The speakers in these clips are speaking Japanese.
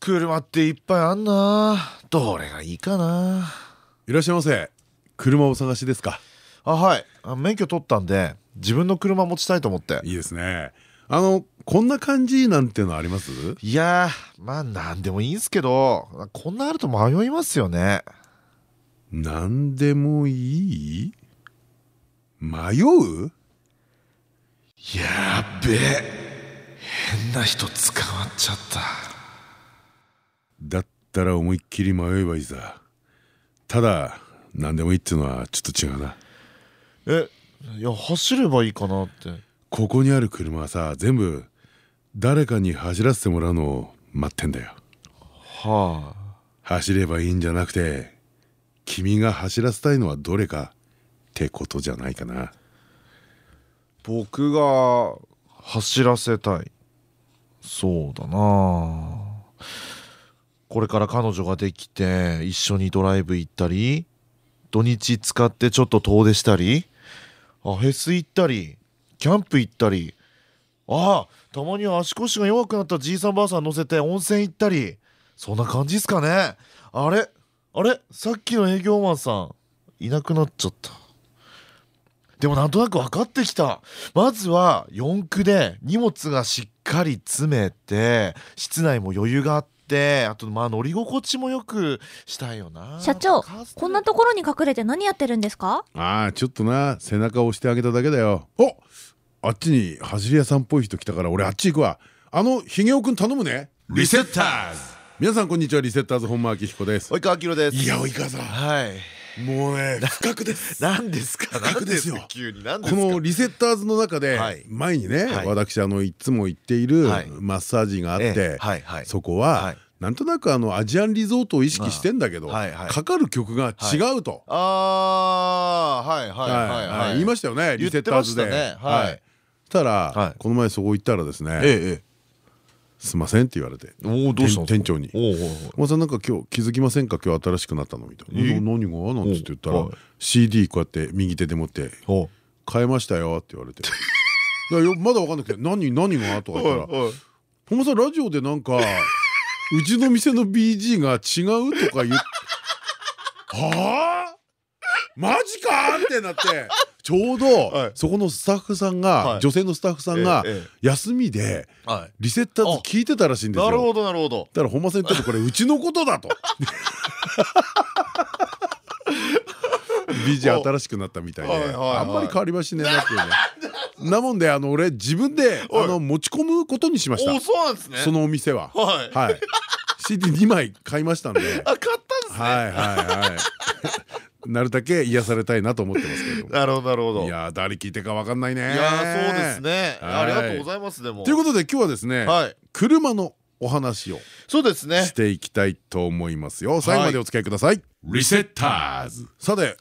車っていっぱいあんな。どれがいいかな。いらっしゃいませ。車をお探しですか？あはい。あ免許取ったんで自分の車持ちたいと思って。いいですね。あのこんな感じなんてのあります？いやーまあなんでもいいんすけどこんなあると迷いますよね。なんでもいい？迷う？やっべえ。変な人捕まっちゃっただったら思いっきり迷えばいいさ。ただ何でもいいっていうのはちょっと違うな。えいや走ればいいかなって。ここにある車はさ全部誰かに走らせてもらうのを待ってんだよ。はあ。走ればいいんじゃなくて君が走らせたいのはどれかってことじゃないかな。僕が走らせたい。そうだなこれから彼女ができて一緒にドライブ行ったり土日使ってちょっと遠出したりあフェス行ったりキャンプ行ったりあたまには足腰が弱くなったじいさんばあさん乗せて温泉行ったりそんな感じっすかね。あれあれさっきの営業マンさんいなくなっちゃった。でもなんとなく分かってきた。まずは四駆で荷物がしっかり詰めて室内も余裕があってあとまあ乗り心地もよくしたいよな。社長こんなところに隠れて何やってるんですか？ああちょっとな背中を押してあげただけだよ。おあっちに走り屋さんっぽい人来たから俺あっち行くわ。あのひげおくん頼むね。リセッターズ。皆さんこんにちは。リセッターズ本間明彦です。及川明です。いや及川さん。はいもうね不覚です。何ですか？不覚ですよ。こか？のリセッターズの中ではい前にねはい。私あのいつも行っているはい。マッサージがあっええ。てそこははい。なんとなくあのアジアンリゾートを意識してんだけどかかる曲が違うと。あーはいはいはい言いましたよねリセッターズで。はい。したはい。らこの前そこ行ったらですねええ「すいません」って言われて。店長に。おおお「お前さんなんか今日気づきませんか？今日新しくなったの?」みたいな「えな何が?」なんつって言ったら CD こうやって右手で持ってお「変えましたよ」って言われて「いやよまだ分かんなくて「何何が?」とか言ったらおい「お前さんラジオでなんかうちの店の BG が違う?」とか言っはあ？マジかってなってちょうはい。どそこのスタッフさんはい。が女性のスタッフさんが休みではい。リセッターズ聞いてたらしいんですよ。なるほどなるほど。だから本間さん言ってるこれうちのことだと。BG 新しくなったみたいで。あんまり変わりはしねえなっていうね。なもんであの俺自分であの持ち込むことにしました。おそうなんですね。そのお店は。はい。はい。CD2 枚買いましたんで。あ買ったんですね。はいはいはい。なるだけ癒されたいなと思ってますけど。なるほどなるほどいやー誰聞いてるかわかんないね。いやーそうですねはいありがとうございますでもということで今日はですね、はい車のお話をそうですねしていきたいと思いますよ。最後までお付き合いください。リセッターズさて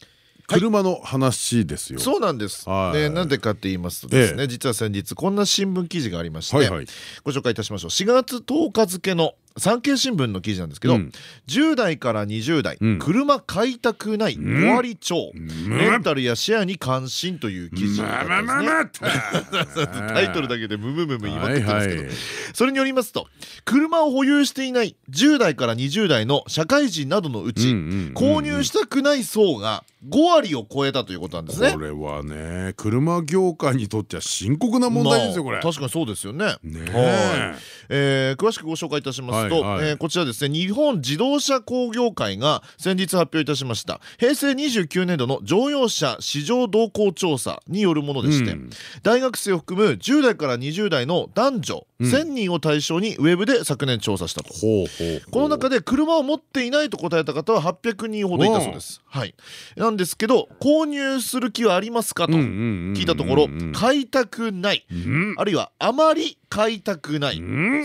車の話ですよ。そうなんです。はいでなんでかって言いますとですね、ええ実は先日こんな新聞記事がありまして、はいはいご紹介いたしましょう。4月10日付の産経新聞の記事なんですけど、うん。10代から20代、うん。車買いたくない5割超、ん。レンタルやシェアに関心という記事。タイトルだけでムムムム言いまくってるんですけど、それによりますと車を保有していない10代から20代の社会人などのうち、購入したくない層が5割を超えたということなんですね。こ。れはね車業界にとっては深刻な問題ですよこれ。まあ確かにそうですよね。ねはい。ええー詳しくご紹介いたしますと、はいはい。えーこちらですね日本自動車工業会が先日発表いたしました。平成29年度の乗用車市場動向調査によるものでして、うん。大学生を含む10代から20代の男女1000人を対象にウェブで昨年調査したと。この中で車を持っていないと答えた方は800人ほどいたそうです。はい。なんですけど購入する気はありますかと聞聞いたところ買いたくない。あるいはあまり買いたくない。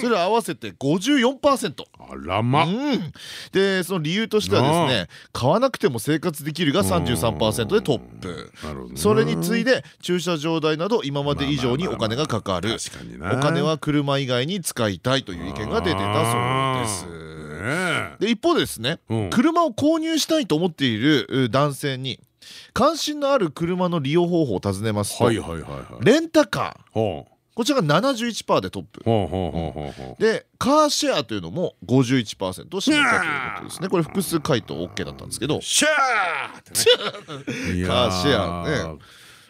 それを合わせて54%。あらま。うん、でその理由としてはですね買わなくても生活できるが33%でトップ。なるほどね。それに次いで駐車場代など今まで以上にお金がかかる。確かにな。お金は車以外に使いたいという意見が出てたそうです。ねで一方でですね、うん。車を購入したいと思っているう男性に関心のある車の利用方法を尋ねますと、レンタカー。こちらが71%でトップ。でカーシェアというのも51%を占めたということですね。これ複数回答 OK だったんですけど。シャーってね。いやカー。シェアね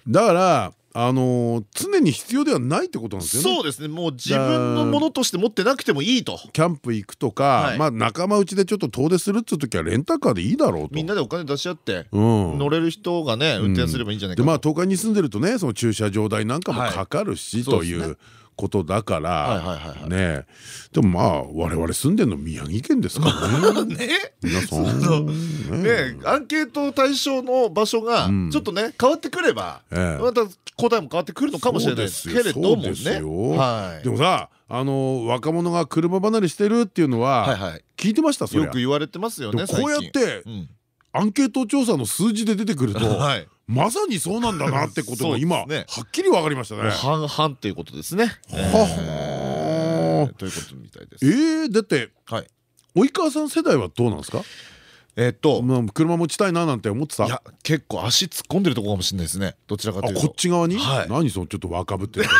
だからあのー常に必要ではないってことなんですよね。そうですね。もう自分のものとして持ってなくてもいいと。キャンプ行くとか、はい。まあ仲間内でちょっと遠出するっつう時はレンタカーでいいだろうと。みんなでお金出し合ってうん。乗れる人がね運転すればいいんじゃないかまあ東海に住んでるとねその駐車場代なんかもかかるし、ということだかはいらねでもまあ我々住んでるの宮城県ですからね。ね。皆さん。ねねアンケート対象の場所がうん。ちょっとね変わってくればええ。また答えも変わってくるのかもしれないですけれどもね。でもさあの若者が車離れしてるっていうのは聞いてました？よく言われてますよねこうやってうん。アンケート調査の数字で出てくるとはいまさにそうなんだなってことが 今はっきり分かりましたね。半々っていうことですね。はえーということみたいです。えー、だってはい。及川さん世代はどうなんですか？えっとまあ車持ちたいななんて思ってた？いや結構足突っ込んでるとこかもしれないですね。どちらかとあいうと。こっち側に、はい何そのちょっと若ぶってる感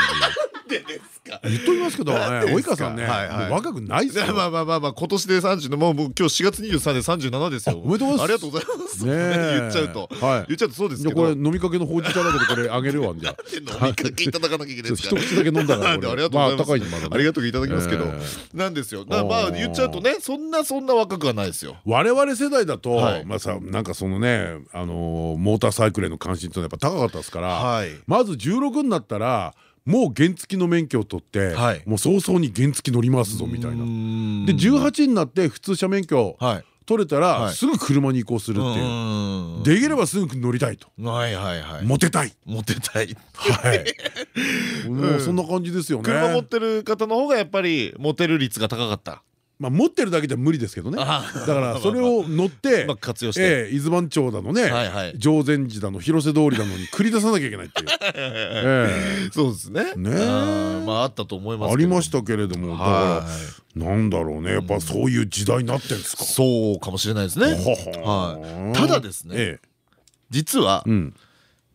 でですか。じ言っときますけど及川さんね、若くないっすよ。まあまあまあまあ今年で30のもう今日4月23で37ですよ。あおめでとうございます。ありがとうございます。言っちゃうと。はい。言っちゃうとそうですけど。あこれ飲みかけのほうじ茶だけどこれあげるわじゃあ飲みかけいただかなきゃいけないですか？一口だけ飲んだからありがとうございます。まありがとういただきますけど。えなんですよ。まあ言っちゃうとねそんなそんな若くはないですよ。我々世代だと、はい。まあさなんかそのねあのーモーターサイクルへの関心ってやっぱ高かったですから、はい。まず16になったらもう原付の免許を取って、はい。もう早々に原付乗りますぞみたいな。なで18になって普通車免許はい。取れたら、はい。すぐ車に移行するっていう、うん。できればすぐ乗りたいと、はいはいはい。モテたい、モテたい。はい、もうそんな感じですよね。車持ってる方の方がやっぱりモテる率が高かったまあ持ってるだけじゃ無理ですけどね。だあ。から それを乗ってうまく活用して。ええ伊豆番町だのね常禅寺だの広瀬通りだのに繰り出さなきゃいけないっていう。えそうですね。ね。まああったと思いますえありまししたけれどもだかはい。らなんだろうねやっぱそういう時代になってんですか。そうかもしれないですね。はは。い。ただですねええ。実はうん。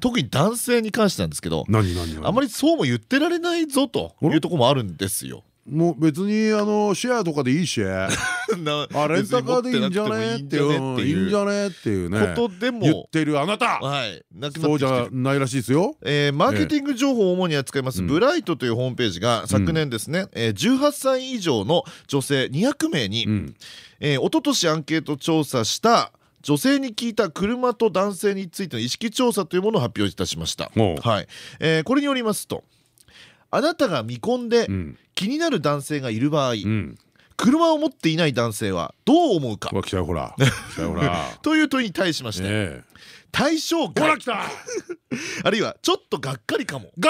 特に男性に関してなんですけど何何何？あまりそうも言ってられないぞというところもあるんですよ。もう別にあのシェアとかでいいし。ああレンタカーでいいんじゃね？っていううんいいんじゃね？っていうね。ことで言っもてるあなた。そうじゃないらしいですよ。えーマーケティング情報を主に扱いますうん。ブライトというホームページが昨年ですね、えー18歳以上の女性200名に、うん。えー、一昨年アンケート調査した女性に聞いた車と男性についての意識調査というものを発表いたしました。はい。えーこれによりますとあなたが見込んでうん。気になる男性がいる場合、うん。車を持っていない男性はどう思うか？来たよほら。来たよほら。という問いに対しまして、ええ。対象外。来た。あるいはちょっとがっかりかも。ガ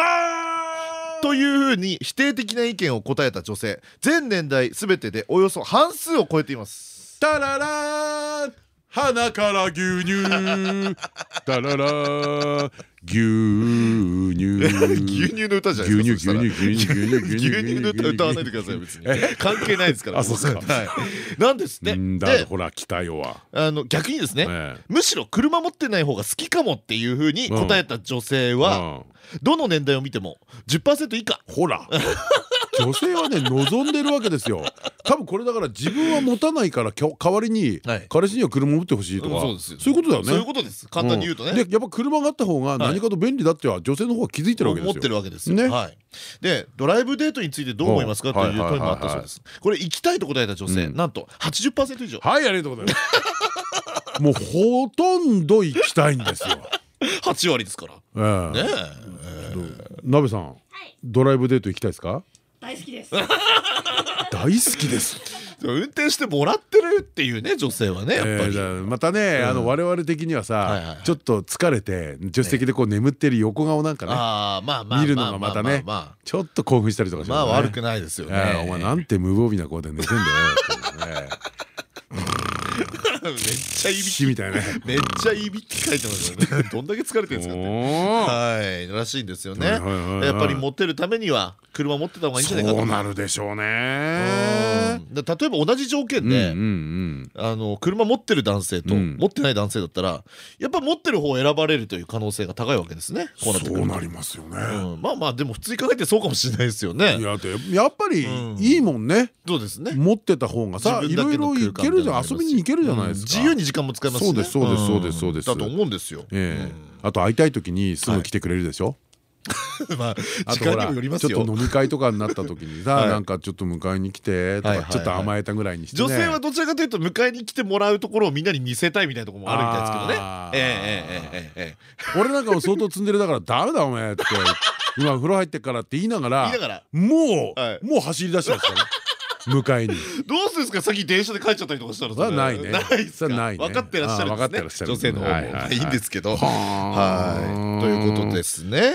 ーというふうに否定的な意見を答えた女性。全年代すべてでおよそ半数を超えています。タララー鼻から牛乳。タララ。ー牛乳。牛乳の歌じゃない牛ですか乳牛乳牛乳牛乳牛乳。の歌歌わないでください別に。関係ないですからあそうっすか。は。い。なんですって。んだでほら来たよ。わあの逆にですねええ。むしろ車持ってない方が好きかもっていうふうに答えた女性はうん。どの年代を見ても10%以下。ほら女性はね望んでるわけですよ。多分これだから自分は持たないから代わりにはい。彼氏には車を持ってほしいとか。うんそういうことだよね。そういうことです。簡単に言うとね。んでやっぱ車があった方が何かと便利だっては女性の方が気づいてるわけですよ。持ってるわけですよ。ね。はい。でドライブデートについてどう思いますかという問いもあったそうです。これ行きたいと答えた女性、うん。なんと80%以上。はいありがとうございます。もうほとんど行きたいんですよ。8割ですから。ええ。ねなべさんドライブデート行きたいですか？大好好きです。大好きです。運転してもらってるっていうね女性はねやっぱり。またね、あの我々的にはさちょっと疲れて助手席でこう眠ってる横顔なんかねああまあまあ見るのがまたねちょっと興奮したりとかしまあ悪くないですよね。えーお前なんて無防備な声で寝てんだよっていうねめっちゃいびき死みたいな。ねめっちゃいびき書いてますよね。どんだけ疲れてるんですかねはい。らしいんですよね。やっぱり持ってるためには車持ってた方がいいんじゃないかと。そうなるでしょううね例えば同じ条件であの車持ってる男性とうん。持ってない男性だったらやっぱ持ってる方を選ばれるという可能性が高いわけですね。こうなってくると。そうなりますよね。うん。まあまあでも普通に考えてそうかもしれないですよね。いやでやっぱりうん。いいもんね。そうですね。持ってた方がさいろいろ行けるじゃん。遊びに行けるじゃないですか自由に時間も使えますそうですそうですそうですそうです。だと思うんですよ。あと会いたい時にすぐ来てくれるでしょ？まあ時間にもよりますよ。ちょっと飲み会とかになった時にさなんかちょっと迎えに来てとかちょっと甘えたぐらいにして女性はどちらかというと迎えに来てもらうところをみんなに見せたいみたいなところもあるみたいですけどね。ええええええ俺なんかも相当積んでるだからダメだお前って。今風呂入ってからって言いながらもうもう走り出したんですよね。迎えに。どうするんですか？先電車で帰っちゃったりとかしたらないね。ない分かってらっしゃるんあー分かってらですっしゃる。ね女性の方もはいはいんですけど。ははい。ということですね。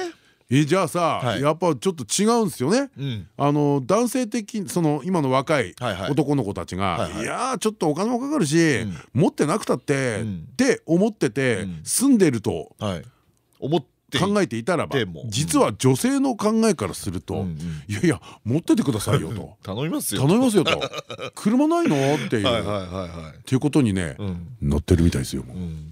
えじゃあさはい。やっぱちょっと違うんですよね。うん。あの男性的その今の若い男の子たちがはいやーちょっとお金もかかるしん。持ってなくたってうん。って思っててうん。住んでると。はい。思って考えていたらば実は女性の考えからするといやいや持っててくださいよと。頼みますよと。車ないの？っていう。っていうことにねうん。乗ってるみたいですよ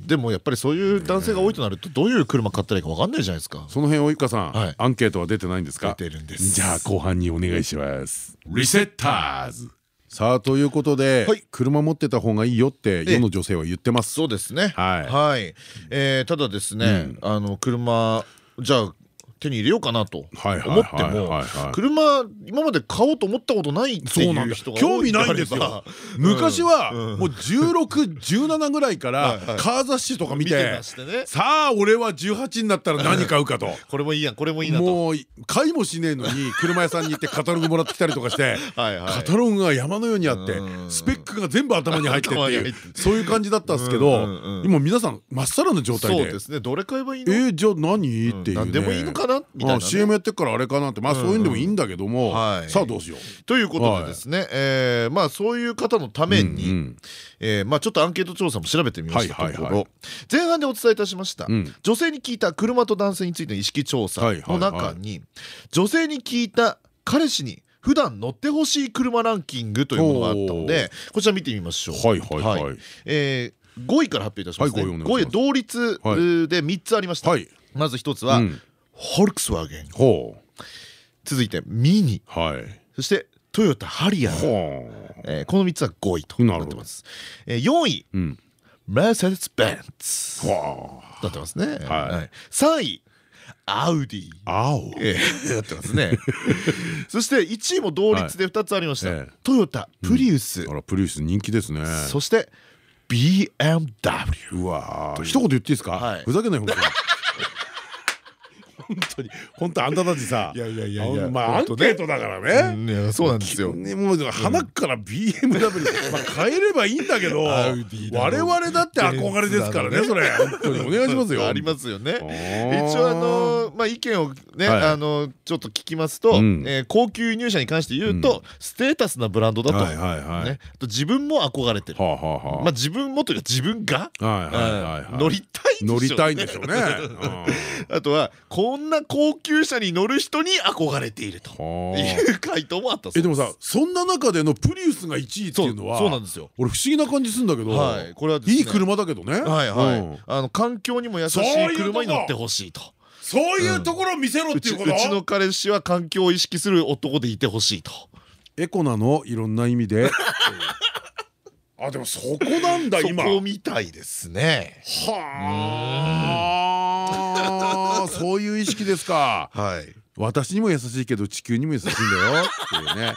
でもやっぱりそういう男性が多いとなるとどういう車買ったらいいか分かんないじゃないですか。その辺及川さんはい。アンケートは出てないんですか？出てるんです。じゃあ後半にお願いします。リセッターズさあということではい。車持ってた方がいいよって世の女性は言ってます。そうですね。はい。はい。えーただですねあの車じゃあ手に入れようかなと思っても車今まで買おうと思ったことないってそうなんだ。いう人が興味ないんですよ。昔はうんもう1617ぐらいからカー雑誌とか見見てさあ俺は18になったら何買うかと。これもいいやんこれもいいなと。もう買いもしねえのに車屋さんに行ってカタログもらってきたりとかしてカタログが山のようにあってうん。スペックが全部頭に入ってっていうそういう感じだったんですけうんど今皆さんまっさらな状態で。そうですね。どれ買えばいいの？えーじゃあ何？っていうね。何でもいいのかなみたいな CM やってっからあれかなって。まあそういうんでもいいんだけども。はい。さあどうしよう。ということでですね、えーまあそういう方のために、えーまあちょっとアンケート調査も調べてみましたところ。前半でお伝えいたしました、うん。女性に聞いた車と男性についての意識調査のはい中に女性に聞いた彼氏に普段乗ってほしい車ランキングというものがあったのでこちら見てみましょう。はいはいはい。えー5位から発表いたしますね、はい5位お願いします。5位同率で3つありました、はい。まず1つは、うんホルクスワーゲン。ほ続いてミニ。うはい。そしてトヨタハリアーほえーこの3つは5位となってます。えー4位。ううん。メルセデス・ベンツ。はなってますね。はい。はい。3位。アウディ。あ青えーなってますね。そして1位も同率で2つありました、トヨタプリウス、あらプリウス人気ですね。そして BMW うわー。一言言っていいですか、はい。ふざけない本当に本当に。本当あんたたちさ。いやいやいやいや。あまあアンケートだからね、うんいやそうなんですよ。ね、もう鼻から BMW、まあ変えればいいんだけど我ろ々だって憧れですからねそれ。本当にお願いしますよ。ありますよね。ー。一応あのまあ意見をね、はい。あのちょっと聞きますと、高級輸入車に関して言うと、ステータスなブランドだと、と自分も憧れてる。まあ自分もというか自分が、乗りたい乗りたいんでしょうね、あとはこんな高級車に乗る人に憧れていると。いう回答もあったそうえでもさそんな中でのプリウスが1位っていうのはそうなんですよ。俺不思議な感じするんだけど、はいこれはですね。いい車だけどね。はいはい、うん。あの環境にも優しいそういうとこ車に乗ってほしいと。そういうところを見せろっていうこと、うちの彼氏は環境を意識する男でいてほしいと。エコなの？いろんな意味で あでもそこなんだ そ今こみたいですね。はあそういう意識ですか。はい。私にも優しいけど地球にも優しいんだよ。っていうね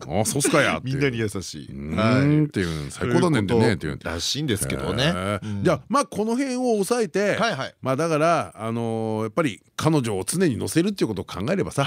あそうっすかやみんなに優しい。うーんっていう最高だねんでねっていう。らしいんですけどね。じゃあまあこの辺を抑えてはいはい。まあだからあのーやっぱり彼女を常に乗せるっていうことを考えればさ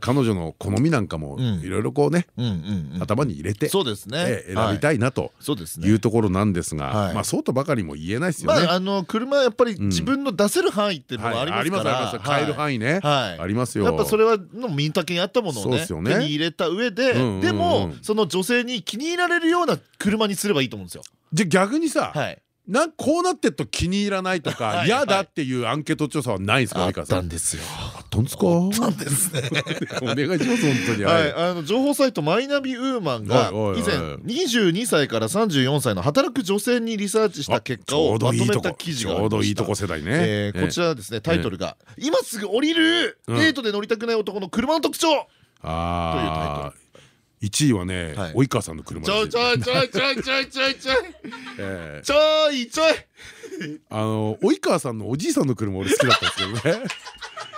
彼女の好みなんかもうん。いろいろこうねうんうんうん。頭に入れてそうですね。ええ選びたいなとそうですね。いうところなんですがはい。まあそうとばかりも言えないですよね。まああの車はやっぱり自分の出せる範囲っていうのがありますから。はいありますあります。買える範囲ね。はい。ありますよ。やっぱそれはの身の丈に合ったものをねそうですよね。手に入れた上ででもその女性に気に入られるような車にすればいいと思うんですよ。じゃあ逆にさはい。なんこうなってると気に入らないとはいかはい。嫌だっていうアンケート調査はないんですかあったんですよ。あったんですか？なんですね。お願いします本当に。はい、あの情報サイトマイナビウーマンが以前22歳から34歳の働く女性にリサーチした結果をまとめた記事があちょうどいいとこ世代ね。えーこちらはですねタイトルが「今すぐ降りるうん。デートで乗りたくない男の車の特徴」ああ1位はねはい。及川さんの車ちょいちょいちょいちょいちょいちょいちょい。えちょいちょい。ーあの及川さんのおじいさんの車俺好きだったんですけどね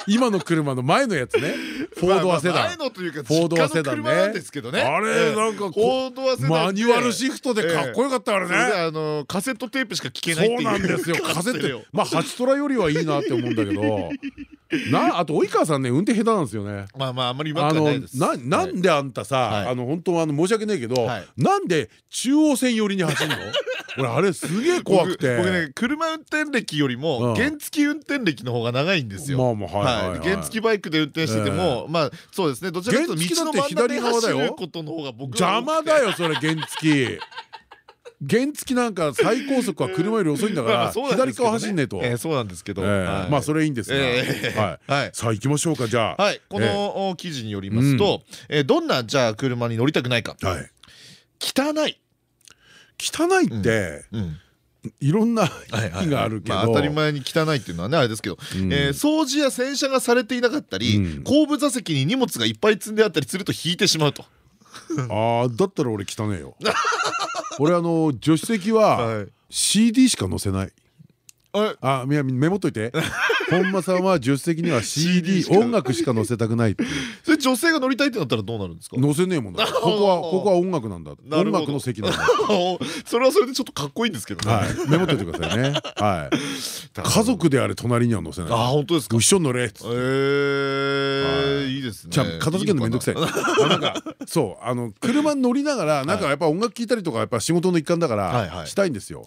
今の車の前のやつね。フォードはセダン。前のというかフォードはセダンね。実家の車なんですけどね。あれええ。なんかフォードはセダマニュアルシフトでかっこよかったからね。あのカセットテープしか聞けないそうなんですよ。カセット。まあハチトラよりはいいなって思うんだけど。なあと及川さんね運転下手なんですよね。まあまああんまりうまくはないです。ななんであんたさ、はい。あの本当はあの申し訳ないけど、はい。なんで中央線寄りに走るの？俺あれすげえ怖くて。僕僕ね車運転歴よりうん。も原付運転歴の方が長いんですよ。まあまあはい原付バイクで運転しててもまあそうですね。どちらかというと道の真ん中で走ることの方が僕は邪魔だよそれ原付。原付なんか最高速は車より遅いんだから 左側走んねえと、えーそうなんですけど。まあそれいいんですが、さあ行きましょうかじゃあ。はい。この記事によりますとえーどんなじゃあ車に乗りたくないか。はい。汚い。汚いって、うんいろんな意味があるけど、まあ当たり前に汚いっていうのはねあれですけど。うん。えー掃除や洗車がされていなかったりうん。後部座席に荷物がいっぱい積んであったりすると引いてしまうと。ああだったら俺汚ねえよ。俺あの助手席ははい。CD しか載せない。ああメモっといて本間さんは助手席には CD 音楽しか載せたくないっていう。それ女性が乗りたいってなったらどうなるんですか？載せねえもんだ。ここはここは音楽なんだ。音楽の席なんだ。それはそれでちょっとかっこいいんですけどね。はい。メモっといてくださいね。はい。家族であれ隣には載せない。あ本当ですか？一緒に乗れっつって。ええい。いですね。じゃあ片付けるのめんどくさい。あなんかそう。あの車に乗りながらなんかやっぱ音楽聴いたりとかやっぱ仕事の一環だからしたいんですよ。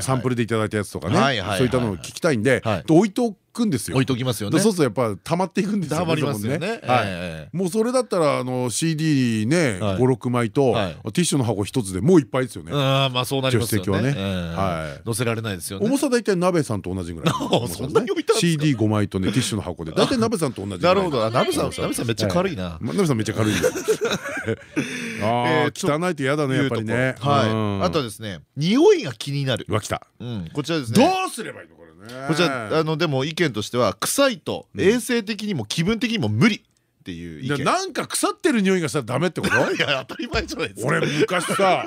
サンプルでいただいたやつとかね。そういったのを聞きたいんではいで置いとくんですよ。置いときますよね。でそうするとやっぱ溜まっていくんですよたまりますよね。はい。えもうそれだったらあの CD ねはい。56枚とはい。ティッシュの箱一つでもういっぱいですよえね。ああまあそうなりますよね。助手席はね。ええ。はい。乗せられないですよね。重さ大体鍋さんと同じぐらい。そんなに置いてあるんですか？CD5 枚とねティッシュの箱で。大体鍋さんと同じない。るほど。あナベさんナベさんめっちゃ軽いな。ま鍋さんめっちゃ軽い ああ汚いと嫌だねやっぱりね。はい。あとはですね匂いが気になる。うわ来た。うんこちらですどね。うすればいいのこれねこちらあのでも意見としては臭いと衛生的にも気分的にも無理。っていう意見。なんか腐ってる匂いがしたらダメってこと？いや当たり前じゃないですか。俺昔さ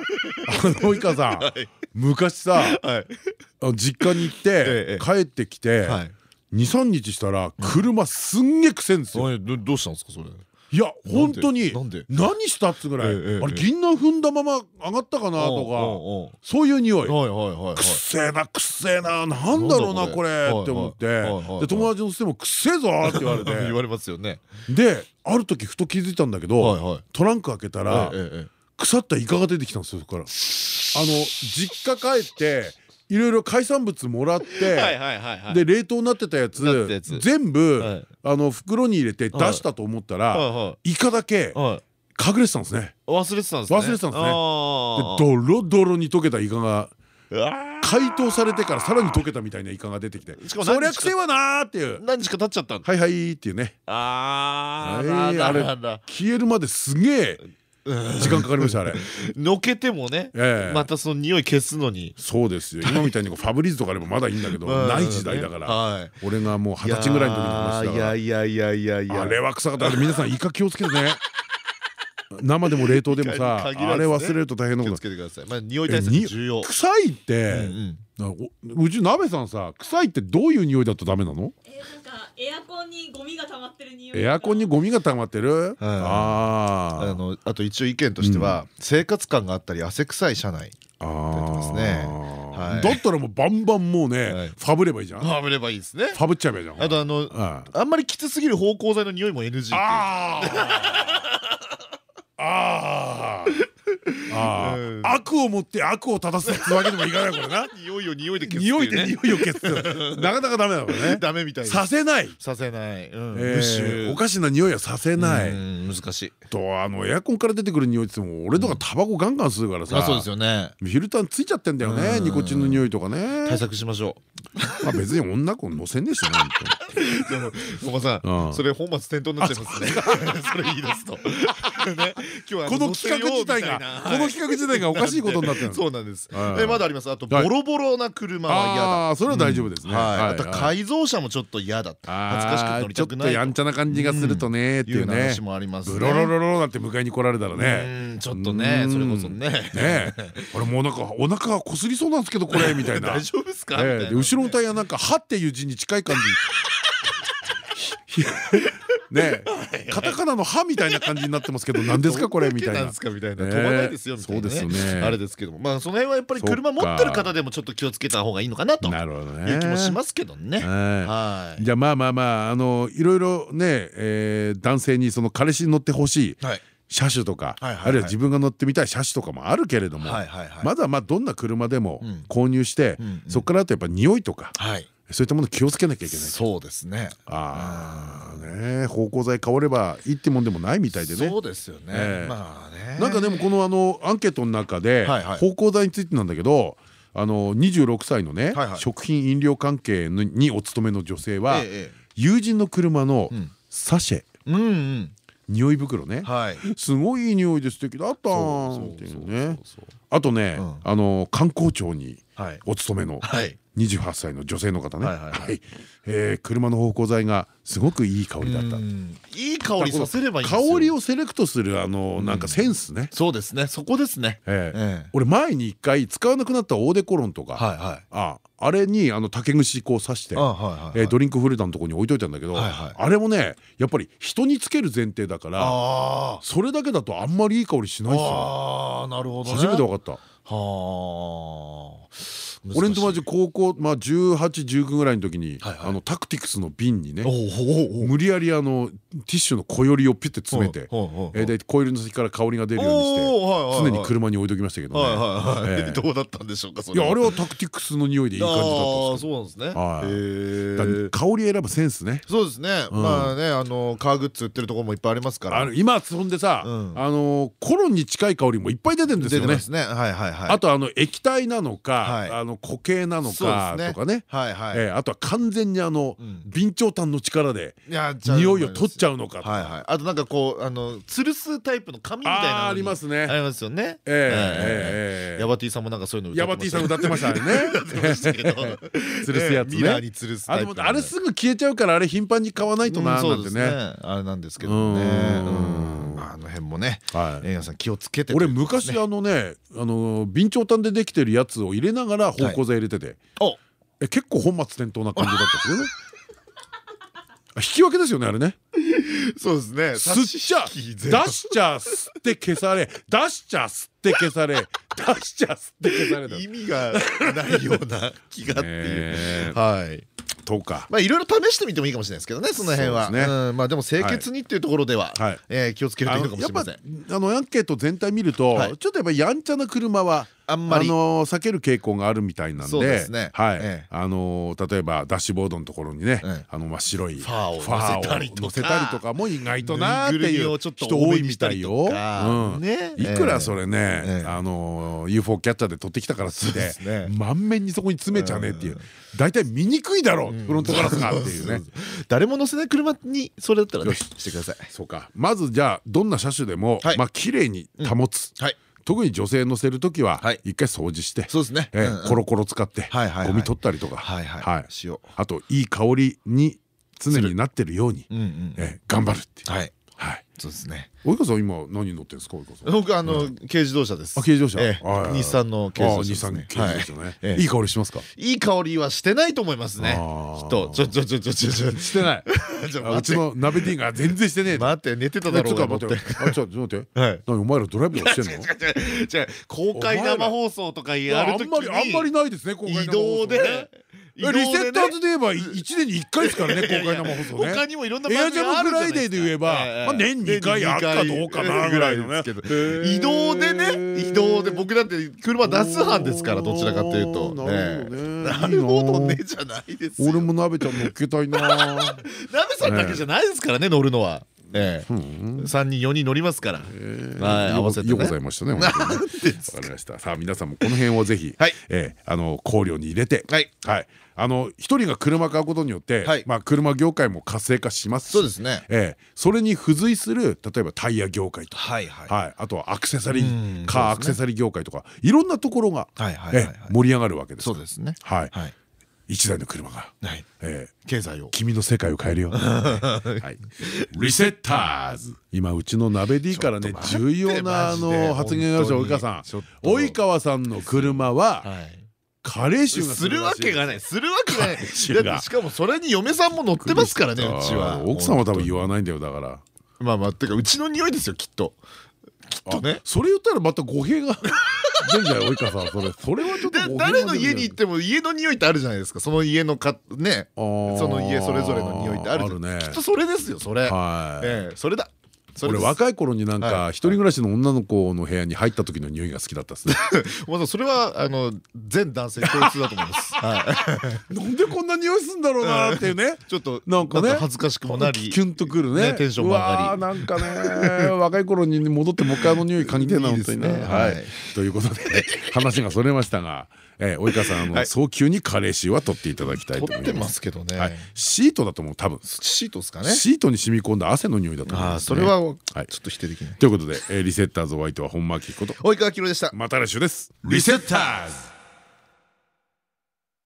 あの及川さん。昔さ実家に行っええて帰ってきてはい。23日したら車すんげえ癖んですよ。どうしたんですかそれ？いや本当に。何したっつぐらい。あれ銀杏踏んだまま上がったかなとか。そういう匂い。くっ。せえなくっせえな。なんだろうなこれ。って思って。で友達の捨てもくっせえぞって言われ 言わてれますよね。である時ふと気づいたんだけはいどはい。トランク開けたら腐ったイカが出てきたんですよそこから。あの実家帰っていろいろ海産物もらって。で冷凍になってたやつ全部はい。あの袋に入れて出したと思ったらはイカだけ。隠れてたんですね。忘れてたんですね。忘れてたんですね。ドロドロに溶けたイカが解凍されてからさらに溶けたみたいなイカが出てきてそりゃくせえわなーっていう。ー何日か経っちゃった。はいはいっていうね。ああれ消えるまですげえ時間かかりましたあれ。のけてもねええ。またその匂い消すのに。そうですよ。今みたいにファブリーズとかあればまだいいんだけどまあない時代だから。はい。俺がもう二十歳ぐらいの時の話だいから。やいやいやいやいや。あれは臭かった。あれ皆さんイカ気をつけてね生でも冷凍でもさ あれ忘れると大変な気こと。をつけてください。まあ匂い対策に重要。臭いってうち鍋さんさ臭いってどういう匂いだとダメなの？エアコンにゴミが溜まってる匂いエアコンにゴミが溜まってる？あー。あのあと一応意見としては生活感があったり汗臭い車内あますね。はい。だったらもうバンバンもうはい。ねファブればいいじゃん。フあぶればいいですね。ァブっちゃえばいいじゃん。あとあのああんまりきつすぎる芳香剤の匂いも NG っていうああ悪を持って悪を正すってわけにもいかないこれな。匂いを匂いで消す匂いで匂いを消すなかなかダメだもんね。ダメみたいさせない。させない。おかしな匂いはさせない。うん難しい。とあのエアコンから出てくる匂いっても俺とかタバコガンガン吸うからさ。あそうですよね。フィルターについちゃってんだよねうん。ニコチンの匂いとかね。対策しましょまあ別に女子乗せんでしょでも小間さうん。んそれ本末転倒になっちゃいますね。それ言い出すと。ね。今日は当この企画自体がこの企画自体がおかしいことになってるそうなんです。はい。えまだあります。あとはい。ボロボロな車は嫌だ。ああそれは大丈夫ですね。あと改造車もちょっと嫌だ恥ずかしくて乗りちょっと。たくないやんちゃな感じがするとねっていいううね話もありますね。ブロロロロなんて迎えに来られたらうねん。ちょっとねうん。それこそね。ね。え俺もうなんかお腹がこすりそうなんですけどこれみたいな。大丈夫ですか？後ろのタイヤなんか「歯」っていう字に近い感じ。ひねえ。カタカナの「歯」みたいな感じになってますけど何ですかこれみたいな。どんだけんですかみたいな。ね飛ばないですよみたいなね。そうですよね。あれですけども。まあその辺はやっぱり車持ってる方でもちょっと気をつけた方がいいのかなとなるほどね。いう気もしますけどね。はいはい。じゃあまあまあまああのいろいろね、えー男性にその彼氏に乗ってほしいはい。車種とかあるいは自分が乗ってみたい車種とかもあるけれどもまずはまあどんな車でもうん。購入してそこからあとやっぱ匂いとかはいそういったもの気をつけなきゃいけないそうですね。ああね芳香剤香ればいいってもんでもないみたいでね。そうですよね。ええ。まあね。なんかでもこのあのアンケートの中で芳香剤についてなんだけどあの26歳のね食品飲料関係のにお勤めの女性は友人の車のうん。サシェうんうん。匂い袋ね。はい。すごいいい匂いで素敵だったそう。っていうね。あとねうん。あの観光庁にはい。お勤めのはい28歳の女性の方ね。はいえー車の芳香剤がすごくいい香りだった。うん。いい香りさせればいい香よ。りをセレクトするあのなんかセンスね。そうですね。そこですね。ええ。ええ。俺前に一回使わなくなったオーデコロンとかはいはい。ああれにあの竹串こう刺してあはいはいえードリンクホルダーのとこに置いといたんだけどはいはい。あれもねやっぱり人につける前提だからそれだけだとあんまりいい香りしないっすよ。あーなるほどね。初めて分かった。はあ俺の友達高校まあ1819ぐらいの時にはいはい。あのタクティクスの瓶にね無理やりあのティッシュの小よりをピュッて詰めてえーでコイルの先から香りが出るようにして常に車に置いときましたけどね。どうだったんでしょうかそいやあれはタクティクスの匂いでいい感じだったそうなんですね。香り選ぶセンスね。そうですね。うん。まあねあのカーグッズ売ってるところもいっぱいありますから。今そんでさ、うん。あのコロンに近い香りもいっぱい出てるんですよね。出てま。すね。はいはいはい。あとあの液体なのか、の固形なのかとかね。あとは完全にあの、うん。備長炭の力で匂いを取っちゃゃうのかあとなんかこうあの吊るすタイプの紙みたいなありますね。ありますよね。ええええええヤバティさんもなんかそういうのヤバティさん歌ってました ね。吊るすやつね。ミラーに吊るすタイプあれすぐ消えちゃうからあれ頻繁に買わないとなうんなんてね。あれなんですけどねあの辺もねはい。皆さん気をつけて俺昔あのねあの備長炭でできてるやつを入れながら芳香剤入れてて、結構本末転倒な感じだったんですよね。あ引き分けですよねあれね。そうですね。吸っちゃ出しちゃ吸って消され出しちゃ吸って消され出しちゃ吸って消されだ。意味がないような気がっていう。はいとか。まあいろいろ試してみてもいいかもしれないですけどねその辺は。まあでも清潔にっていうところでは気をつけるといいのかもやっぱしれません。あのアンケート全体見ると、はい。ちょっとやっぱやんちゃな車はあんまり。あの避ける傾向があるみたいなんで例えばダッシュボードのところにね、真っ白いファーを乗せたりとかも意外となーってぬいう人多いみたいよ。いくらそれね、UFO キャッチャーで取ってきたからっつって、満面にそこに詰めちゃねっていう大体見にくいだろう、フロントガラスがっていうね。誰も乗せない車にそれだったらねし。てください。そうか。まずじゃあどんな車種でも、はい。まあ綺麗に保つ、はい特に女性乗せる時ははい。一回掃除して、コロコロ使ってゴミ取ったりとか、あといい香りに常になってるように、頑張るっていう。はい。はい。そうですね及川さん今何乗ってるんですか？及川さん。僕あの軽自動車です。あ軽自動車。日産の軽あ自動車ですね。い。ええ。いい香りしますか？いい香りはしてないと思いますね。きっとちょちょちょちょちょちょ。してない。うちの鍋 D が全然してねえ待って寝てたえだろちょっと待って。あちょっと待って。はい。何お前らドライブとかしてんの？じゃ公開生放送とかいややるときあんまりあんまりにないですね移動でリセッターでズで言えば1年に1回ですからね公開生放送ね。他にもいろんなエアジ番組あャムフライるじゃないですか。デーで言えば、年2回あっかどうかなぐらいですけど移動でね移動で僕だって車出す班ですからどちらかというと。なるほどね。じゃないですよ。俺も鍋ちゃん乗っけたいな。なべさんだけじゃないですからね乗るのはええ3人4人乗りますから。はい合わせてね。ようございましたねわかりました。さあ皆さんもこの辺をぜひ、はい。えーあの考慮に入れて。はい。あの一人が車買うことによって、はい。まあ車業界も活性化します。しそうですね。ええそれに付随する例えばタイヤ業界とか、はいははい、あとはアクセサリうーんカーアクセサリー業界とか。いろんなところが盛り上がるわけですそうですね。はい。はい一台の車が、はい。ええ。経済を。君の世界を変えるよ。はい。リセッターズ。今うちの鍋 D からね。重要なあの発言があるんですよ本当に。及川さん。と。及川さんの車ははい。加齢臭がするわけがい。ない。するわけがない。しかもそれに嫁さんも乗ってますからねうちは。奥さんは多分言わないんだよだから。まあまあてかうちの匂いですよきっととね。それ言ったらまた語弊が。出るんじゃない及川さん。それ。それはちょっと誰の家に行っても家の匂いってあるじゃないですか。その家のかね。その家それぞれの匂いってあるね。きっとそれですよそれ。それだ俺若い頃になんはい。か一人暮らしの女の子の部屋に入った時の匂いが好きだったですね。それはあの全男性共通だと思います。はい。なんでこんな匂いすんだろうなっていうね。ちょっとなんかね。恥ずかしくもなりキュンとくるね。ねテンションも上がり。なんかね 若い頃に戻ってもう一回あの匂い嗅ぎてえな本当にね。ははい。いということでね話がそれましたがえー及川さんあのはい。早急にカレー臭は取っていただきたいと取ってま思いますすけどね。はい。シートだと思う多分シートですかね。シートに染み込んだ汗の匂いだと思いあますね。あそれはちょはいっと否定できない。ということでえーリセッターズお相手は本間明彦と及川きろでした。また来週です。リセッターズ